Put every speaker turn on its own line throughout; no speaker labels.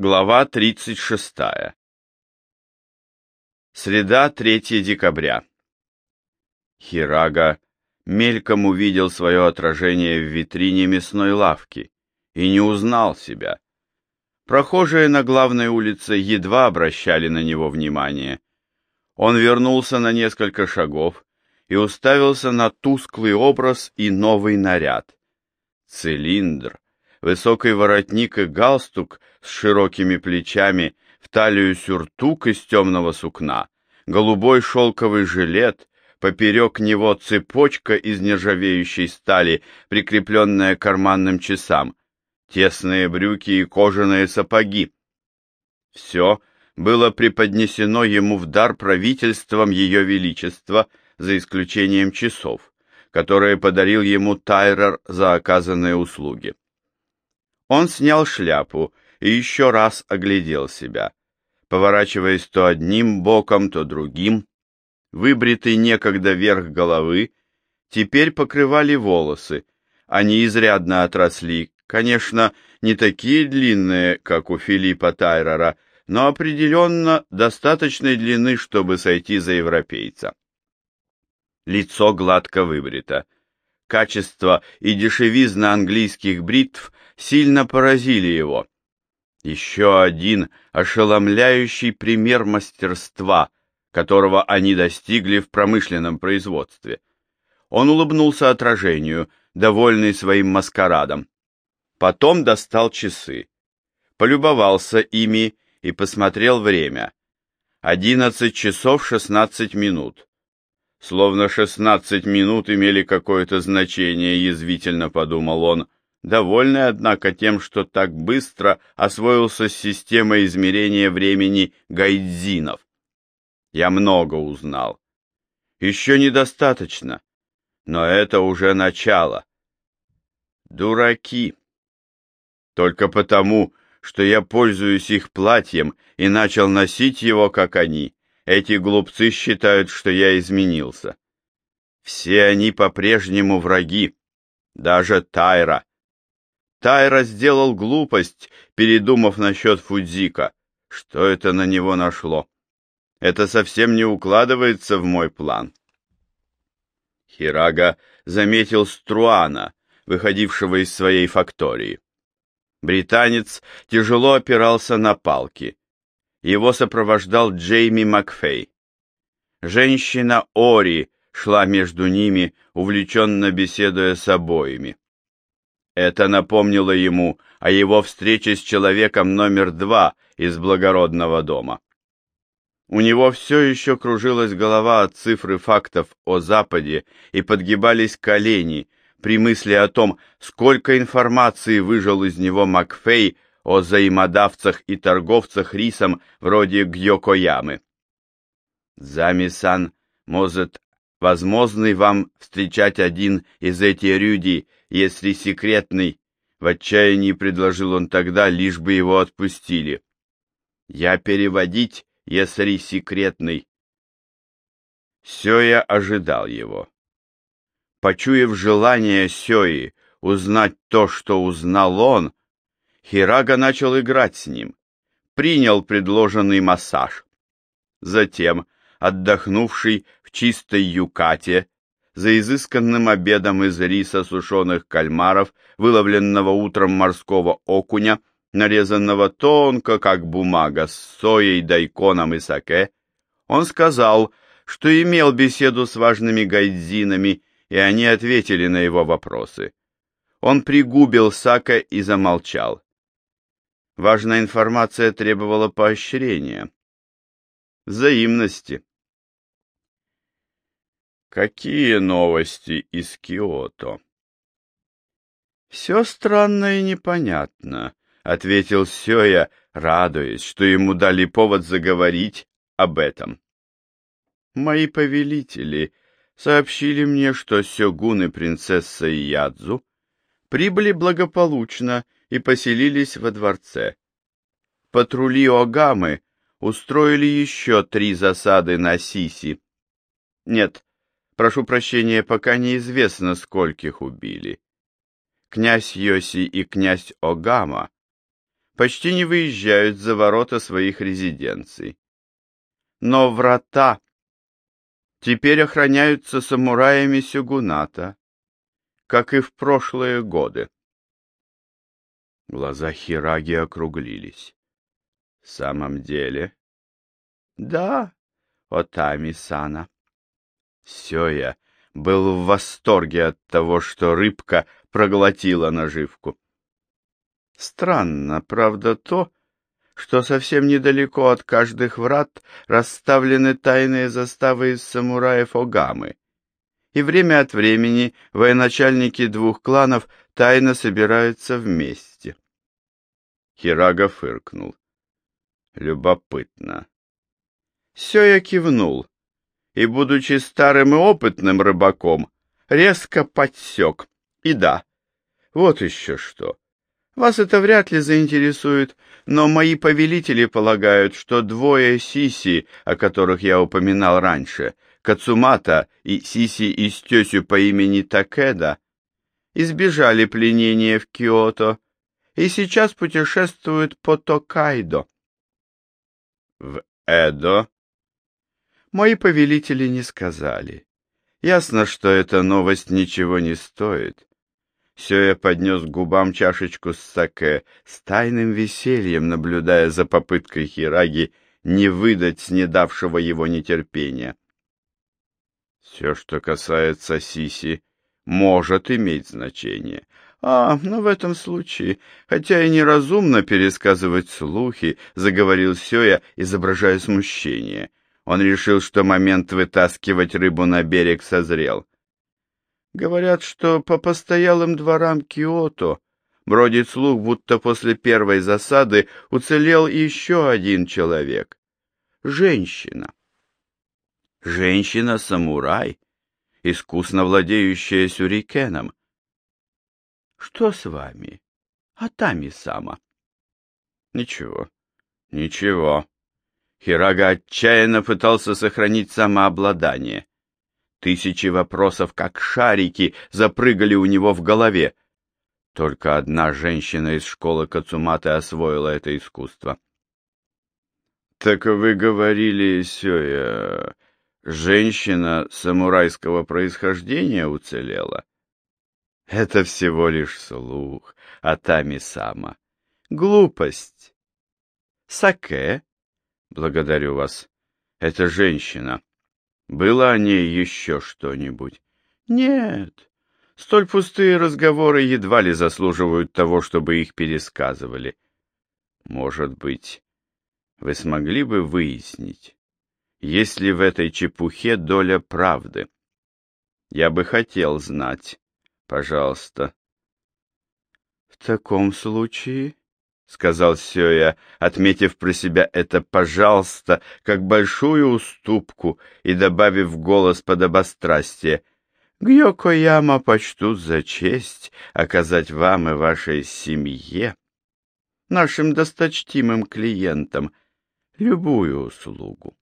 Глава 36. Среда, 3 декабря. Хирага мельком увидел свое отражение в витрине мясной лавки и не узнал себя. Прохожие на главной улице едва обращали на него внимание. Он вернулся на несколько шагов и уставился на тусклый образ и новый наряд. Цилиндр, высокий воротник и галстук с широкими плечами, в талию сюртук из темного сукна, голубой шелковый жилет, поперек него цепочка из нержавеющей стали, прикрепленная к карманным часам, тесные брюки и кожаные сапоги. Все было преподнесено ему в дар правительством Ее Величества, за исключением часов, которые подарил ему Тайрер за оказанные услуги. Он снял шляпу и еще раз оглядел себя, поворачиваясь то одним боком, то другим. Выбритый некогда верх головы, теперь покрывали волосы, они изрядно отросли, конечно, не такие длинные, как у Филиппа Тайрера, но определенно достаточной длины, чтобы сойти за европейца. Лицо гладко выбрито. Качество и дешевизна английских бритв сильно поразили его. Еще один ошеломляющий пример мастерства, которого они достигли в промышленном производстве. Он улыбнулся отражению, довольный своим маскарадом. Потом достал часы, полюбовался ими и посмотрел время. Одиннадцать часов шестнадцать минут. Словно шестнадцать минут имели какое-то значение, язвительно подумал он, довольный, однако, тем, что так быстро освоился с системой измерения времени гайдзинов. Я много узнал. Еще недостаточно, но это уже начало. Дураки. Только потому, что я пользуюсь их платьем и начал носить его, как они, эти глупцы считают, что я изменился. Все они по-прежнему враги, даже Тайра. Тайра сделал глупость, передумав насчет Фудзика. Что это на него нашло? Это совсем не укладывается в мой план. Хирага заметил Струана, выходившего из своей фактории. Британец тяжело опирался на палки. Его сопровождал Джейми Макфей. Женщина Ори шла между ними, увлеченно беседуя с обоими. Это напомнило ему о его встрече с человеком номер два из благородного дома. У него все еще кружилась голова от цифры фактов о Западе и подгибались колени при мысли о том, сколько информации выжил из него Макфей о взаимодавцах и торговцах рисом вроде Гьокоямы. Замисан, может, возможный вам встречать один из этих рюди, если секретный, в отчаянии предложил он тогда, лишь бы его отпустили. Я переводить, если секретный. Сёя ожидал его. Почуяв желание Сёи узнать то, что узнал он, Хирага начал играть с ним, принял предложенный массаж. Затем, отдохнувший в чистой юкате, за изысканным обедом из риса сушеных кальмаров, выловленного утром морского окуня, нарезанного тонко, как бумага, с соей, дайконом и саке, он сказал, что имел беседу с важными гайдзинами, и они ответили на его вопросы. Он пригубил саке и замолчал. Важная информация требовала поощрения, взаимности. Какие новости из Киото? Все странно и непонятно, ответил Сёя, радуясь, что ему дали повод заговорить об этом. Мои повелители сообщили мне, что сёгун и принцесса Ядзу прибыли благополучно и поселились во дворце. Патрули Огамы устроили еще три засады на Сиси. Нет, прошу прощения, пока неизвестно, скольких убили. Князь Йоси и князь Огама почти не выезжают за ворота своих резиденций. Но врата теперь охраняются самураями Сюгуната, как и в прошлые годы. Глаза Хираги округлились. — В самом деле? — Да, Отами-сана. Сёя был в восторге от того, что рыбка проглотила наживку. Странно, правда, то, что совсем недалеко от каждых врат расставлены тайные заставы из самураев Огамы, и время от времени военачальники двух кланов тайно собираются вместе. Хирага фыркнул. Любопытно. Сёя кивнул, и, будучи старым и опытным рыбаком, резко подсек. И да, вот еще что. Вас это вряд ли заинтересует, но мои повелители полагают, что двое Сиси, о которых я упоминал раньше, Кацумата и Сиси из тесю по имени Такеда, избежали пленения в Киото и сейчас путешествуют по Токайдо. В Эдо? Мои повелители не сказали. Ясно, что эта новость ничего не стоит. Сёя поднес губам чашечку с саке, с тайным весельем наблюдая за попыткой Хираги не выдать снедавшего его нетерпения. Все, что касается Сиси, может иметь значение. А, но в этом случае, хотя и неразумно пересказывать слухи, заговорил Сёя, изображая смущение. Он решил, что момент вытаскивать рыбу на берег созрел. Говорят, что по постоялым дворам Киото бродит слух, будто после первой засады уцелел еще один человек. Женщина. Женщина-самурай, искусно владеющая сюрикеном. Что с вами, Атами-сама? Ничего, ничего. Хирага отчаянно пытался сохранить самообладание. Тысячи вопросов, как шарики, запрыгали у него в голове. Только одна женщина из школы Кацуматы освоила это искусство. — Так вы говорили, Сёя, женщина самурайского происхождения уцелела? — Это всего лишь слух, Атами-сама. Глупость. Саке? Благодарю вас. Это женщина. Было о ней еще что-нибудь? Нет. Столь пустые разговоры едва ли заслуживают того, чтобы их пересказывали. Может быть, вы смогли бы выяснить, есть ли в этой чепухе доля правды? Я бы хотел знать. Пожалуйста. В таком случае — сказал Сёя, отметив про себя это «пожалуйста» как большую уступку и добавив голос подобострастие. «Гьёко-яма почтут за честь оказать вам и вашей семье, нашим досточтимым клиентам, любую услугу».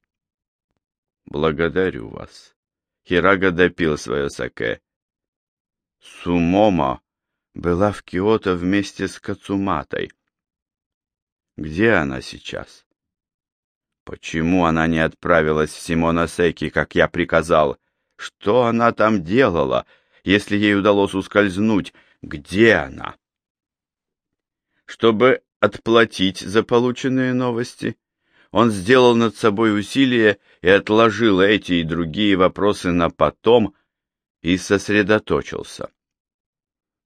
«Благодарю вас». Хирага допил свое саке. Сумомо была в Киото вместе с Кацуматой. Где она сейчас? Почему она не отправилась в Симоносеки, как я приказал? Что она там делала, если ей удалось ускользнуть? Где она? Чтобы отплатить за полученные новости, он сделал над собой усилие и отложил эти и другие вопросы на потом и сосредоточился.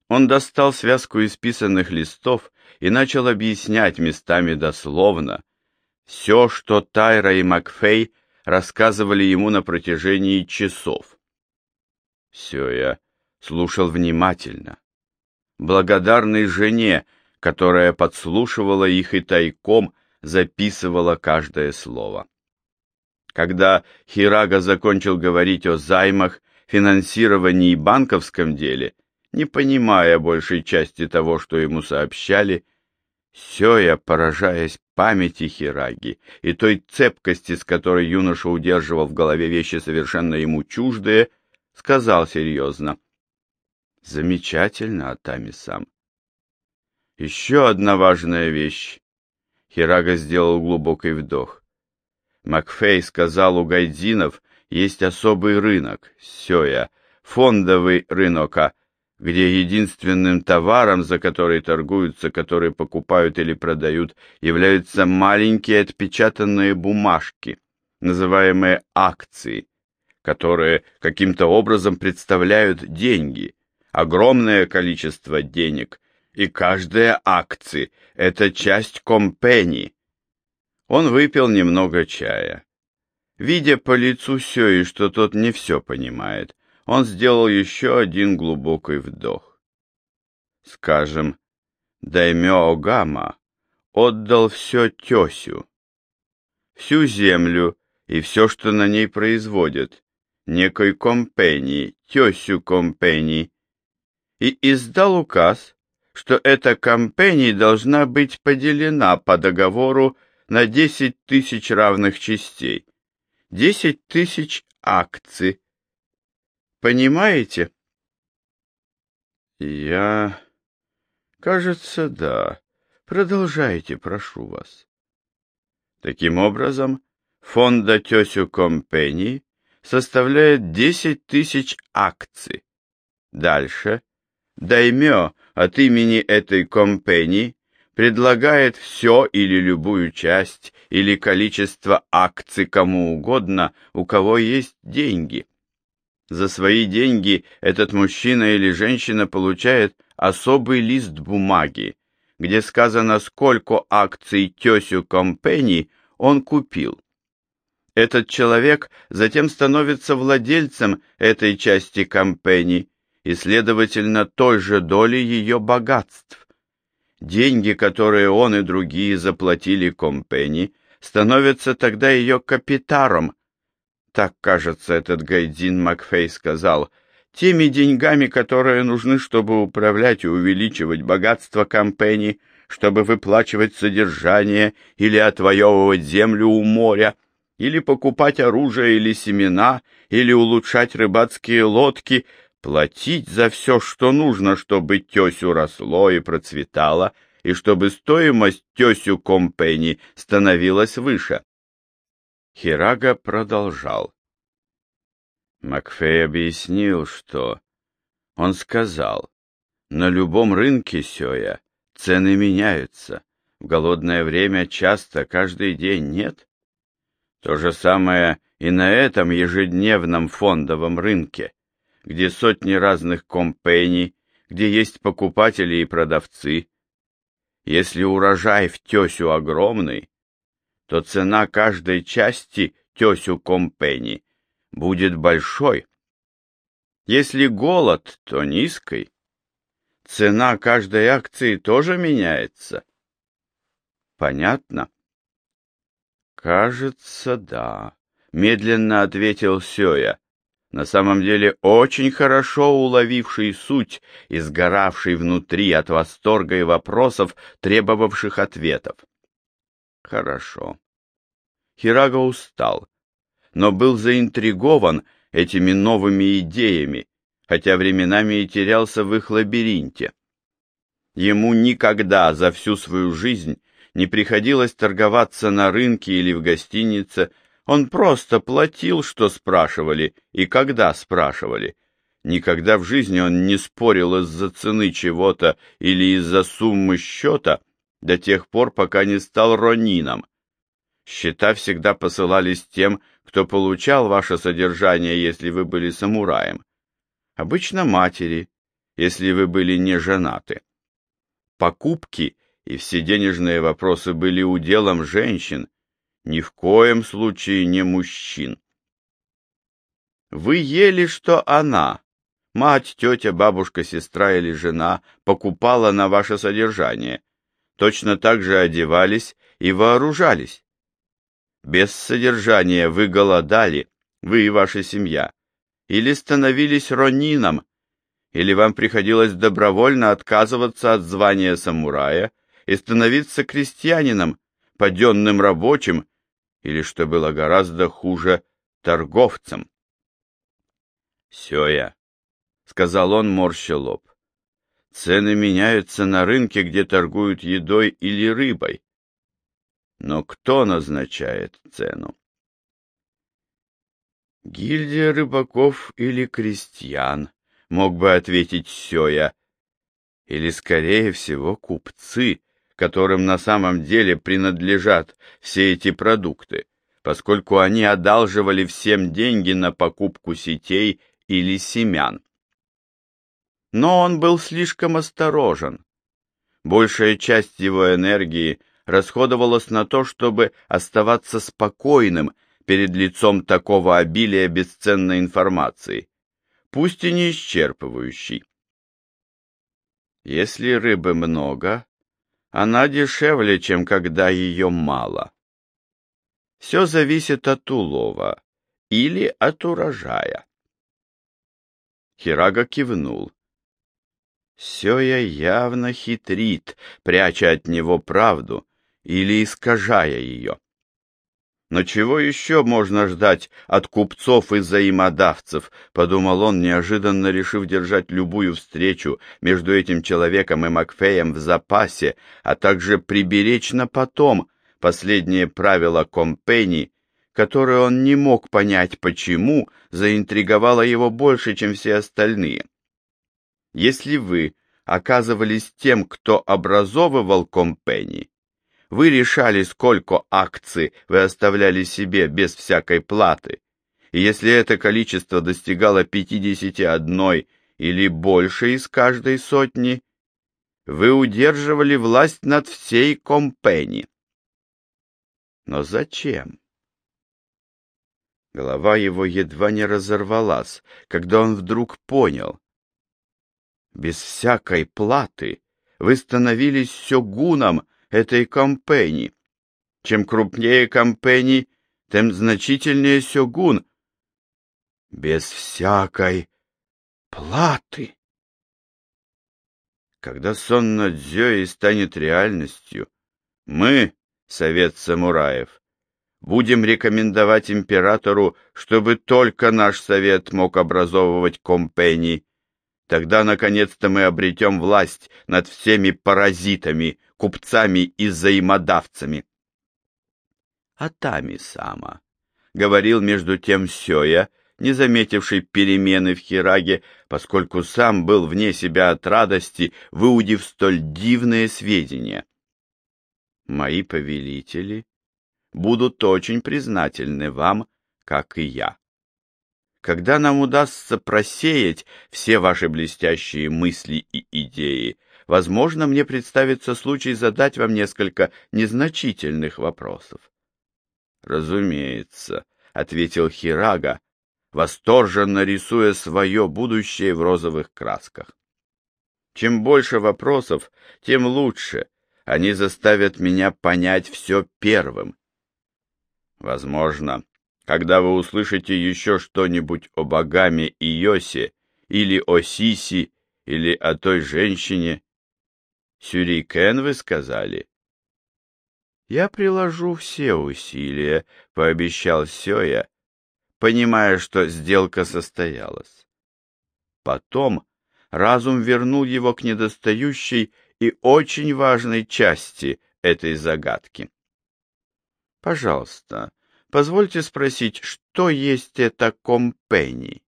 Он достал связку исписанных листов и начал объяснять местами дословно все, что Тайра и Макфей рассказывали ему на протяжении часов. Все я слушал внимательно, благодарный жене, которая подслушивала их и тайком записывала каждое слово. Когда Хирага закончил говорить о займах, финансировании и банковском деле, не понимая большей части того, что ему сообщали, Сёя, поражаясь памяти Хираги и той цепкости, с которой юноша удерживал в голове вещи совершенно ему чуждые, сказал серьезно. «Замечательно, Атами-сам. Еще одна важная вещь. Хирага сделал глубокий вдох. Макфей сказал, у гайдзинов есть особый рынок, сёя, фондовый рынока, где единственным товаром, за который торгуются, который покупают или продают, являются маленькие отпечатанные бумажки, называемые акции, которые каким-то образом представляют деньги, огромное количество денег, и каждая акция – это часть компении. Он выпил немного чая. Видя по лицу Сёи, что тот не все понимает, он сделал еще один глубокий вдох. Скажем, Даймё Огама отдал все Тёсю, всю землю и все, что на ней производят, некой компении, Тёсю компении, и издал указ, что эта компения должна быть поделена по договору на 10 тысяч равных частей, 10 тысяч акций. Понимаете? Я... Кажется, да. Продолжайте, прошу вас. Таким образом, фонда Тесю Компении составляет 10 тысяч акций. Дальше Даймё от имени этой компании предлагает все или любую часть или количество акций кому угодно, у кого есть деньги. За свои деньги этот мужчина или женщина получает особый лист бумаги, где сказано, сколько акций тесю компании он купил. Этот человек затем становится владельцем этой части компании и, следовательно, той же доли ее богатств. Деньги, которые он и другие заплатили Компенни, становятся тогда ее капитаром. Так, кажется, этот Гайдин Макфей сказал, теми деньгами, которые нужны, чтобы управлять и увеличивать богатство Компенни, чтобы выплачивать содержание или отвоевывать землю у моря, или покупать оружие или семена, или улучшать рыбацкие лодки, платить за все, что нужно, чтобы тесю росло и процветало, и чтобы стоимость тесю компени становилась выше. Хирага продолжал. Макфей объяснил, что... Он сказал, на любом рынке сёя цены меняются. В голодное время часто, каждый день нет. То же самое и на этом ежедневном фондовом рынке где сотни разных компений, где есть покупатели и продавцы. Если урожай в тесю огромный, то цена каждой части тесю компени будет большой. Если голод, то низкой. Цена каждой акции тоже меняется. Понятно? Кажется, да, медленно ответил Сёя на самом деле очень хорошо уловивший суть и сгоравший внутри от восторга и вопросов, требовавших ответов. Хорошо. Хирага устал, но был заинтригован этими новыми идеями, хотя временами и терялся в их лабиринте. Ему никогда за всю свою жизнь не приходилось торговаться на рынке или в гостинице, он просто платил, что спрашивали и когда спрашивали. Никогда в жизни он не спорил из-за цены чего-то или из-за суммы счета до тех пор, пока не стал ронином. Счета всегда посылались тем, кто получал ваше содержание, если вы были самураем. Обычно матери, если вы были не женаты. Покупки и все денежные вопросы были уделом женщин, ни в коем случае не мужчин. Вы ели, что она, мать, тетя, бабушка, сестра или жена, покупала на ваше содержание, точно так же одевались и вооружались. Без содержания вы голодали, вы и ваша семья, или становились ронином, или вам приходилось добровольно отказываться от звания самурая и становиться крестьянином, паденным рабочим или, что было гораздо хуже, торговцем. «Сёя», — сказал он, морща лоб, — «цены меняются на рынке, где торгуют едой или рыбой. Но кто назначает цену? Гильдия рыбаков или крестьян, мог бы ответить Сёя, или, скорее всего, купцы, которым на самом деле принадлежат все эти продукты, поскольку они одалживали всем деньги на покупку сетей или семян. Но он был слишком осторожен. Большая часть его энергии расходовалась на то, чтобы оставаться спокойным перед лицом такого обилия бесценной информации, пусть и не исчерпывающей. Если рыбы много, она дешевле, чем когда ее мало. Все зависит от улова или от урожая. Хирага кивнул. Сёя явно хитрит, пряча от него правду или искажая ее. Но чего еще можно ждать от купцов и взаимодавцев, подумал он, неожиданно решив держать любую встречу между этим человеком и Макфеем в запасе, а также приберечь на потом последнее правило компении, которое он не мог понять почему, заинтриговало его больше, чем все остальные. Если вы оказывались тем, кто образовывал компении, вы решали, сколько акций вы оставляли себе без всякой платы, и если это количество достигало 51 или больше из каждой сотни, вы удерживали власть над всей компени. Но зачем? Голова его едва не разорвалась, когда он вдруг понял. Без всякой платы вы становились сёгуном этой компании. Чем крупнее компании, тем значительнее сёгун. Без всякой платы. Когда сон над Зёей станет реальностью, мы, Совет Самураев, будем рекомендовать императору, чтобы только наш совет мог образовывать компании. Тогда, наконец-то, мы обретем власть над всеми паразитами, купцами и взаимодавцами. Атами-сама, — говорил между тем Сёя, не заметивший перемены в Хираге, поскольку сам был вне себя от радости, выудив столь дивные сведения. Мои повелители будут очень признательны вам, как и я. Когда нам удастся просеять все ваши блестящие мысли и идеи, возможно, мне представится случай задать вам несколько незначительных вопросов. Разумеется, ответил Хирага, восторженно рисуя свое будущее в розовых красках. Чем больше вопросов, тем лучше. Они заставят меня понять все первым. Возможно, когда вы услышите еще что-нибудь о Багаме и Йосе, или о Сиси, или о той женщине, Сюрикен, вы сказали? Я приложу все усилия, пообещал Сёя, понимая, что сделка состоялась. Потом разум вернул его к недостающей и очень важной части этой загадки. Пожалуйста, позвольте спросить, что есть это компени?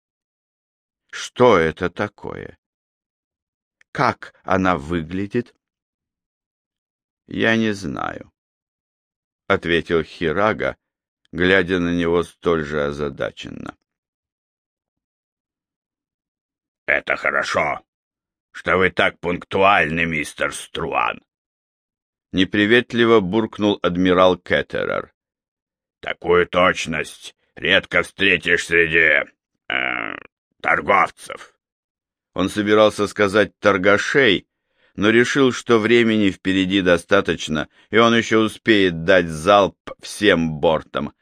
Что это такое? Как она выглядит? Я не знаю, — ответил Хирага, глядя на него столь же озадаченно. — Это хорошо, что вы так пунктуальны, мистер Струан. Неприветливо буркнул адмирал Кеттерер. — Такую точность редко встретишь среди... Э, торговцев. Он собирался сказать торгашей, но решил, что времени впереди достаточно, и он еще успеет дать залп всем бортам.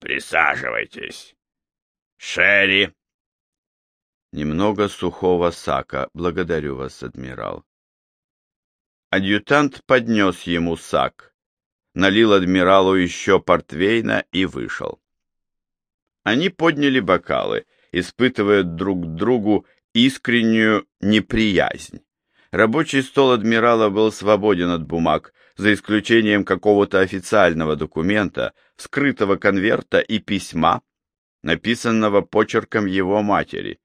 «Присаживайтесь. Шерри!» Немного сухого сака. Благодарю вас, адмирал. Адъютант поднес ему сак, налил адмиралу еще портвейна и вышел. Они подняли бокалы, испытывая друг другу искреннюю неприязнь. Рабочий стол адмирала был свободен от бумаг, за исключением какого-то официального документа, скрытого конверта и письма, написанного почерком его матери.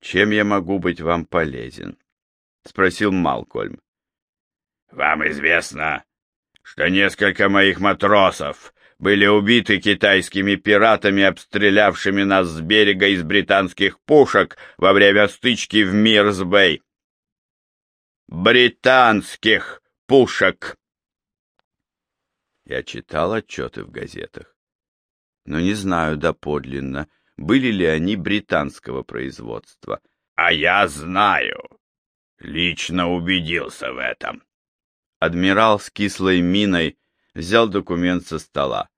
«Чем я могу быть вам полезен?» — спросил Малкольм.
«Вам известно, что несколько моих матросов были убиты китайскими пиратами, обстрелявшими нас с берега из британских пушек во время стычки в Мирсбей. Британских пушек!
Я читал отчеты в газетах, но не знаю доподлинно, были ли они британского производства.
А я знаю. Лично убедился в этом.
Адмирал с кислой миной взял документ со стола.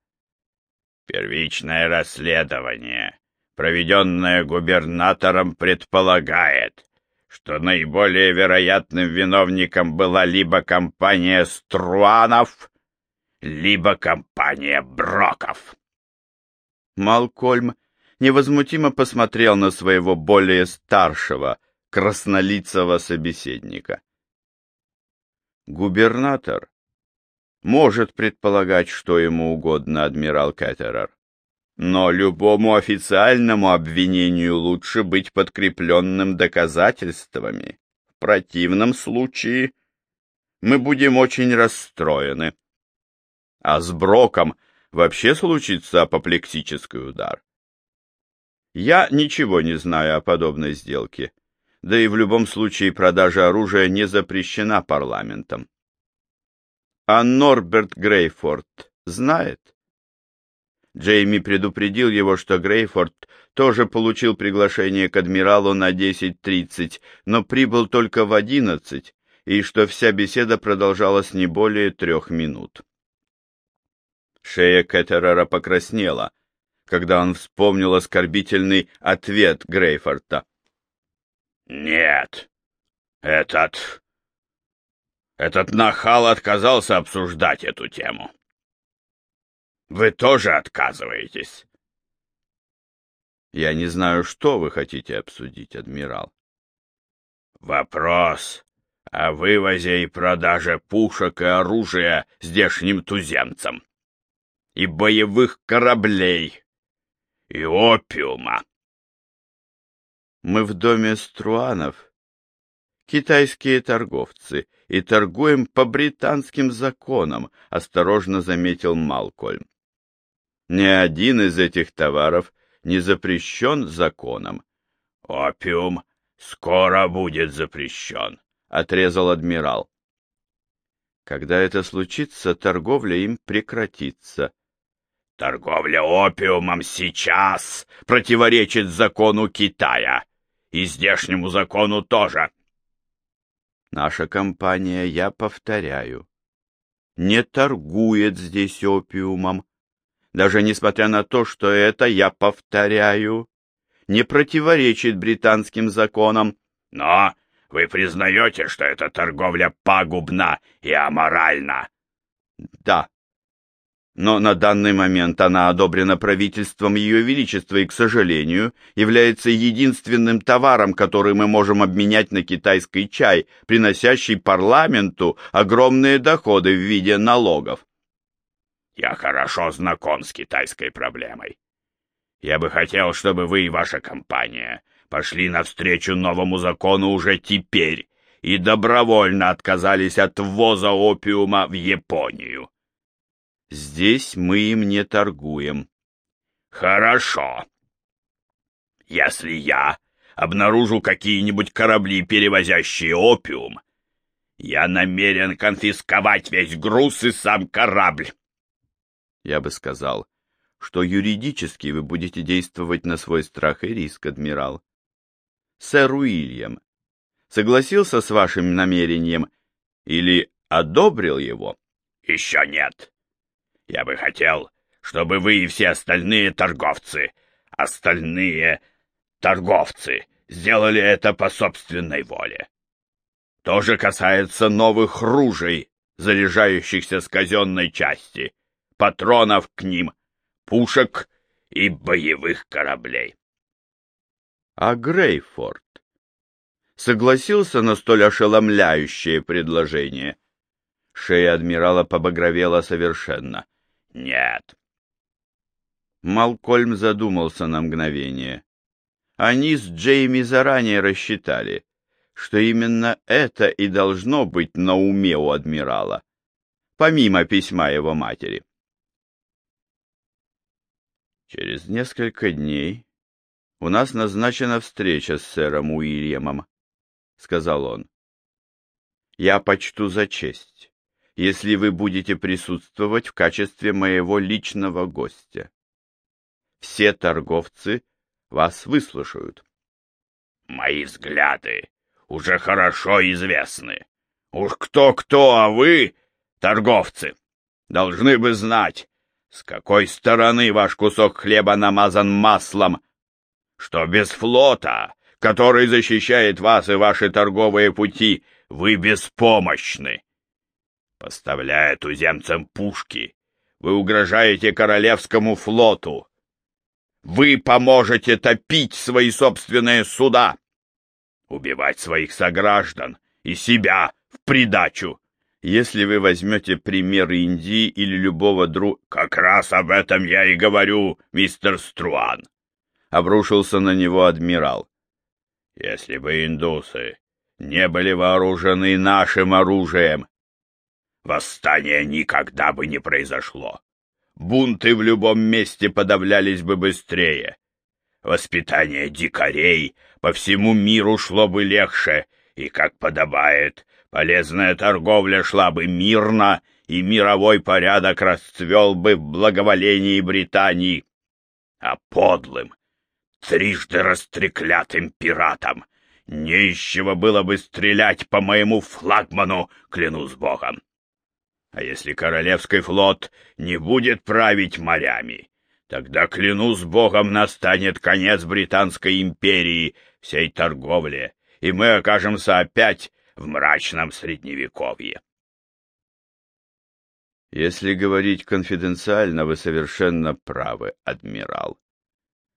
Первичное расследование, проведенное губернатором, предполагает, что наиболее вероятным виновником была либо компания Струанов, либо компания Броков.
Малкольм невозмутимо посмотрел на своего более старшего, краснолицего собеседника. Губернатор может предполагать что ему угодно, адмирал Кеттерер. Но любому официальному обвинению лучше быть подкрепленным доказательствами. В противном случае мы будем очень расстроены. А с Броком вообще случится апоплексический удар. Я ничего не знаю о подобной сделке, да и в любом случае продажа оружия не запрещена парламентом. А Норберт Грейфорд знает? Джейми предупредил его, что Грейфорд тоже получил приглашение к адмиралу на 10.30, но прибыл только в 11, и что вся беседа продолжалась не более трех минут. Шея Кеттерера покраснела, когда он вспомнил оскорбительный ответ Грейфорта.
«Нет, этот этот нахал отказался обсуждать эту тему. Вы тоже отказываетесь?
Я не знаю, что вы хотите обсудить, адмирал.
Вопрос о вывозе и продаже пушек и оружия здешним туземцам, и боевых кораблей, и опиума.
Мы в доме Струанов, китайские торговцы, и торгуем по британским законам, осторожно заметил Малкольм. Ни один из этих товаров не запрещен законом.
Опиум скоро будет запрещен, отрезал адмирал.
Когда это случится, торговля им прекратится.
Торговля опиумом сейчас противоречит закону Китая. И здешнему закону тоже.
Наша компания, я повторяю, не торгует здесь опиумом, даже несмотря на то, что это, я повторяю, не противоречит британским законам.
Но вы признаете, что эта торговля пагубна и аморальна?
Да, но на данный момент она одобрена правительством Ее Величества и, к сожалению, является единственным товаром, который мы можем обменять на китайский чай, приносящий парламенту огромные доходы в виде налогов.
Я хорошо знаком с китайской проблемой. Я бы хотел, чтобы вы и ваша компания пошли навстречу новому закону уже теперь и добровольно отказались от ввоза опиума в Японию.
Здесь мы им не торгуем.
Хорошо. Если я обнаружу какие-нибудь корабли, перевозящие опиум, я намерен конфисковать весь груз и сам корабль.
Я бы сказал, что юридически вы будете действовать на свой страх и риск, адмирал. Сэр Уильям согласился с вашим намерением или одобрил его?
Еще нет. Я бы хотел, чтобы вы и все остальные торговцы, остальные торговцы, сделали это по собственной воле. То же касается новых ружей, заряжающихся с казенной части, патронов к ним, пушек и боевых кораблей.
А Грейфорд согласился на столь ошеломляющее предложение? Шея адмирала побагровела совершенно.
«Нет».
Малкольм задумался на мгновение. Они с Джейми заранее рассчитали, что именно это и должно быть на уме у адмирала, помимо письма его матери. Через несколько дней у нас назначена встреча с сэром Уильямом, — сказал он. Я почту за честь, если вы будете присутствовать в качестве моего личного гостя. Все торговцы вас выслушают.
Мои взгляды уже хорошо известны. Уж кто-кто, а вы, торговцы, должны бы знать, с какой стороны ваш кусок хлеба намазан маслом, что без флота, который защищает вас и ваши торговые пути, вы беспомощны. Поставляя туземцам пушки, вы угрожаете королевскому флоту. Вы поможете топить свои собственные суда, убивать своих сограждан и себя в придачу.
Если вы возьмете пример Индии или любого друг...
Как раз об этом я и говорю, мистер Струан.
Обрушился на него адмирал.
Если бы индусы не были вооружены нашим оружием, восстание никогда бы не произошло. Бунты в любом месте подавлялись бы быстрее. Воспитание дикарей по всему миру шло бы легче, и, как подобает, полезная торговля шла бы мирно, и мировой порядок расцвел бы в благоволении Британии. А подлым, трижды растреклятым пиратам нечего было бы стрелять по моему флагману, клянусь богом. А если Королевский флот не будет править морями, тогда, клянусь богом, настанет конец Британской империи, всей торговле, и мы окажемся опять в мрачном средневековье.
Если говорить конфиденциально, вы совершенно правы, адмирал,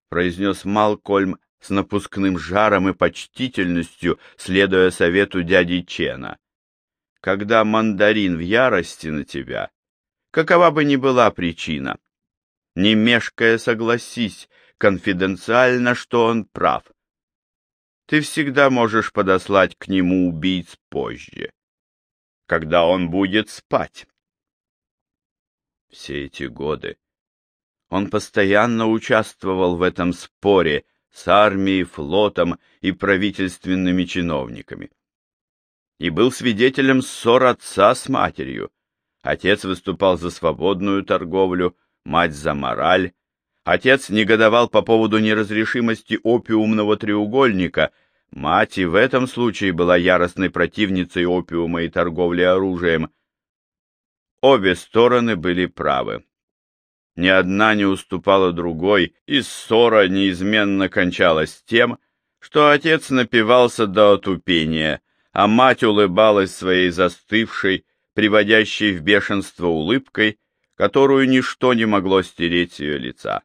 произнес Малкольм с напускным жаром и почтительностью, следуя совету дяди Чена. Когда мандарин в ярости на тебя, какова бы ни была причина, не мешкая согласись конфиденциально, что он прав ты всегда можешь подослать к нему убийц позже, когда он будет спать. Все эти годы он постоянно участвовал в этом споре с армией, флотом и правительственными чиновниками. И был свидетелем ссор отца с матерью. Отец выступал за свободную торговлю, мать за мораль. Отец негодовал по поводу неразрешимости опиумного треугольника — Мать и в этом случае была яростной противницей опиума и торговли оружием. Обе стороны были правы. Ни одна не уступала другой, и ссора неизменно кончалась тем, что отец напивался до отупения, а мать улыбалась своей застывшей, приводящей в бешенство улыбкой, которую ничто не могло стереть с ее лица.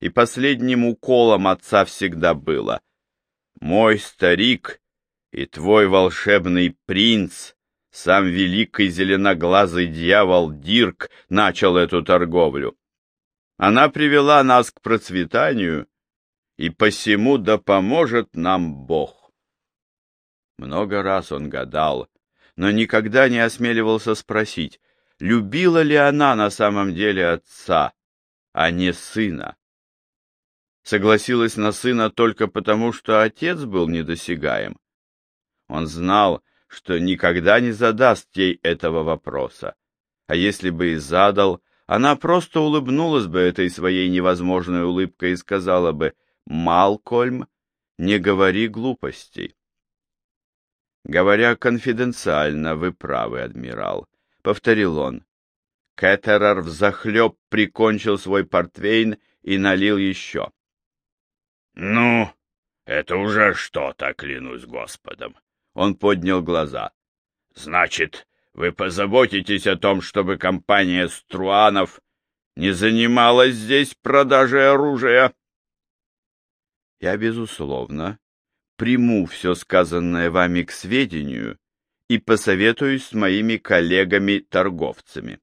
И последним уколом отца всегда было мой старик и твой волшебный принц, сам великий зеленоглазый дьявол Дирк, начал эту торговлю. Она привела нас к процветанию, и посему да поможет нам Бог. Много раз он гадал, но никогда не осмеливался спросить, любила ли она на самом деле отца, а не сына согласилась на сына только потому, что отец был недосягаем. Он знал, что никогда не задаст ей этого вопроса, а если бы и задал, она просто улыбнулась бы этой своей невозможной улыбкой и сказала бы «Малкольм, не говори глупостей». Говоря конфиденциально, вы правы, адмирал, — повторил он. Кеттерер взахлеб прикончил свой портвейн и налил еще.
«Ну, это уже что-то, клянусь Господом!»
Он поднял глаза.
«Значит, вы позаботитесь о том, чтобы компания Струанов не занималась здесь продажей оружия?»
«Я, безусловно, приму все сказанное вами к сведению и посоветуюсь с моими коллегами-торговцами.